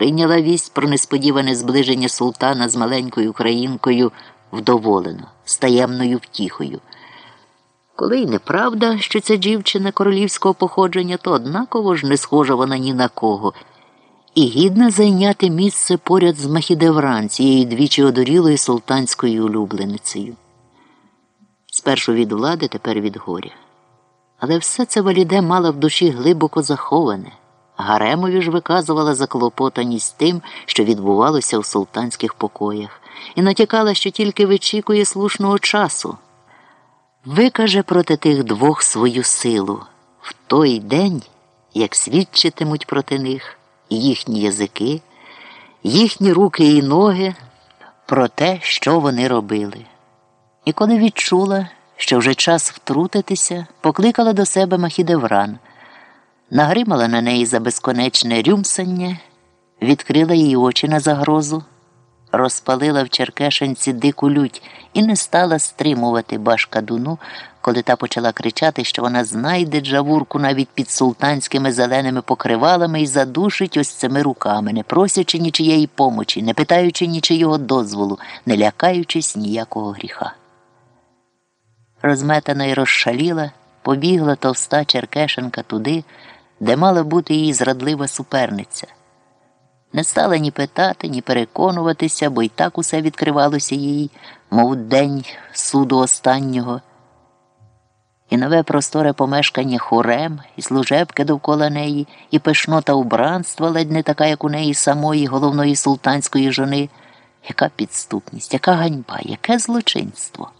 прийняла вість про несподіване зближення султана з маленькою українкою вдоволено, з таємною втіхою. Коли й неправда, що ця дівчина королівського походження, то однаково ж не схожа вона ні на кого, і гідна зайняти місце поряд з Махідевран, цією двічі одурілою султанською улюбленицею. Спершу від влади, тепер від горя. Але все це валіде мала в душі глибоко заховане. Гаремові ж виказувала заклопотаність тим, що відбувалося у султанських покоях, і натякала, що тільки вичікує слушного часу. Викаже проти тих двох свою силу в той день, як свідчитимуть проти них їхні язики, їхні руки і ноги про те, що вони робили. І коли відчула, що вже час втрутитися, покликала до себе Махідевран, нагримала на неї за безконечне рюмсання, відкрила її очі на загрозу, розпалила в Черкешенці дику лють і не стала стримувати башка дуну, коли та почала кричати, що вона знайде джавурку навіть під султанськими зеленими покривалами і задушить ось цими руками, не просячи нічиєї помочі, не питаючи нічийого дозволу, не лякаючись ніякого гріха. Розметана й розшаліла, побігла товста Черкешенка туди, де мала бути її зрадлива суперниця. Не стала ні питати, ні переконуватися, бо й так усе відкривалося їй, мов день суду останнього. І нове просторе помешкання хорем, і служебки довкола неї, і пишнота убранства, ледь не така, як у неї самої головної султанської жони. Яка підступність, яка ганьба, яке злочинство.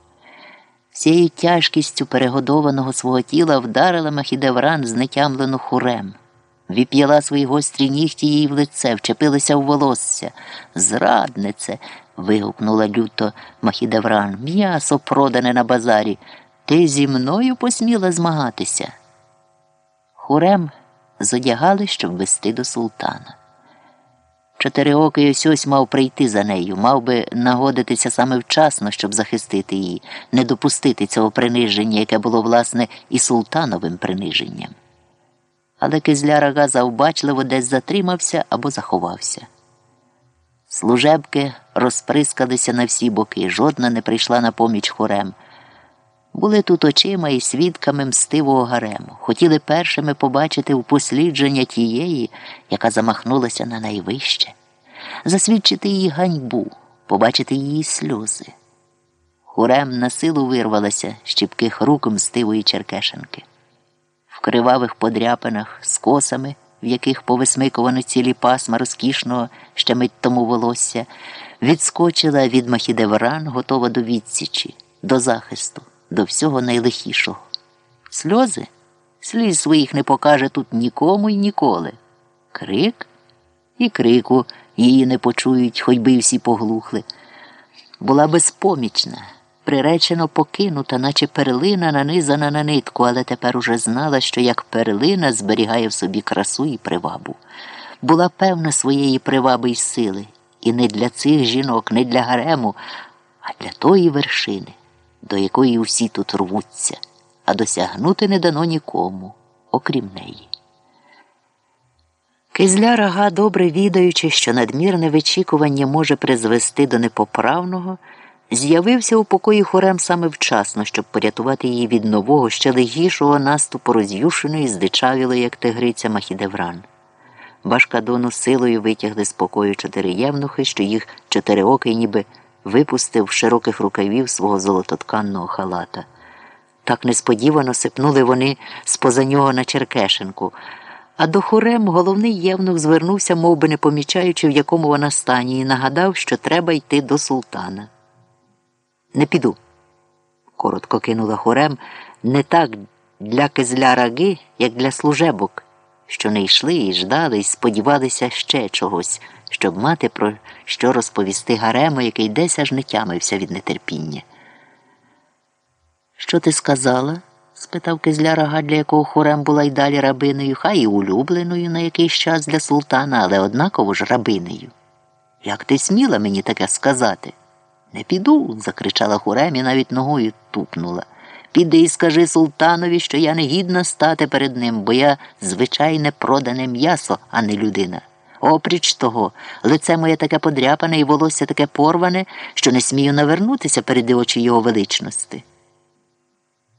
Всією тяжкістю перегодованого свого тіла вдарила Махідевран знетямлену хурем, віп'яла свої гострі нігті їй в лице, вчепилася в волосся. Зраднице. вигукнула люто Махідевран. М'ясо продане на базарі. Ти зі мною посміла змагатися. Хурем зодягали, щоб вести до султана. Чотириокий ось ось мав прийти за нею, мав би нагодитися саме вчасно, щоб захистити її, не допустити цього приниження, яке було, власне, і султановим приниженням. Але кизля рага завбачливо десь затримався або заховався. Служебки розприскалися на всі боки, жодна не прийшла на поміч хорем. Були тут очима і свідками мстивого гарему, хотіли першими побачити упослідження тієї, яка замахнулася на найвище, засвідчити її ганьбу, побачити її сльози. Хурем на силу вирвалася з чіпких рук мстивої Черкешенки. В кривавих подряпинах з косами, в яких повисмикувано цілі пасма розкішного ще мить тому волосся, відскочила від Махідевран, готова до відсічі, до захисту до всього найлихішого. Сльози сліз своїх не покаже тут нікому й ніколи. Крик і крику її не почують, хоч би всі поглухли. Була безпомічна, приречено покинута, наче перлина нанизана на нитку, але тепер уже знала, що як перлина зберігає в собі красу і привабу. Була певна своєї приваби й сили, і не для цих жінок, не для гарему, а для тої вершини до якої усі тут рвуться, а досягнути не дано нікому, окрім неї. Кизля рага, добре відаючи, що надмірне вичікування може призвести до непоправного, з'явився у покої хорем саме вчасно, щоб порятувати її від нового, ще легішого наступу роз'юшеної, здичавілої, як тигриця Махідевран. Башкадону силою витягли з покою чотири євнухи, що їх чотириокий ніби випустив широких рукавів свого золототканного халата. Так несподівано сипнули вони з поза нього на Черкешенку, а до хорем головний євнух звернувся, мов би не помічаючи, в якому вона стані, і нагадав, що треба йти до султана. Не піду, коротко кинула хорем, не так для кизля раги, як для служебок, що не йшли і ждали, і сподівалися ще чогось щоб мати про що розповісти Гарему, який десь аж не тямився від нетерпіння. Що ти сказала? спитав кизля рага, для якого хорем була й далі рабиною, хай і улюбленою на якийсь час для султана, але однаково ж рабинею. Як ти сміла мені таке сказати? Не піду, закричала Хурем і навіть ногою тупнула. Піди і скажи султанові, що я не гідна стати перед ним, бо я звичайне продане м'ясо, а не людина. Опріч того, лице моє таке подряпане і волосся таке порване, що не смію навернутися перед очі його величності.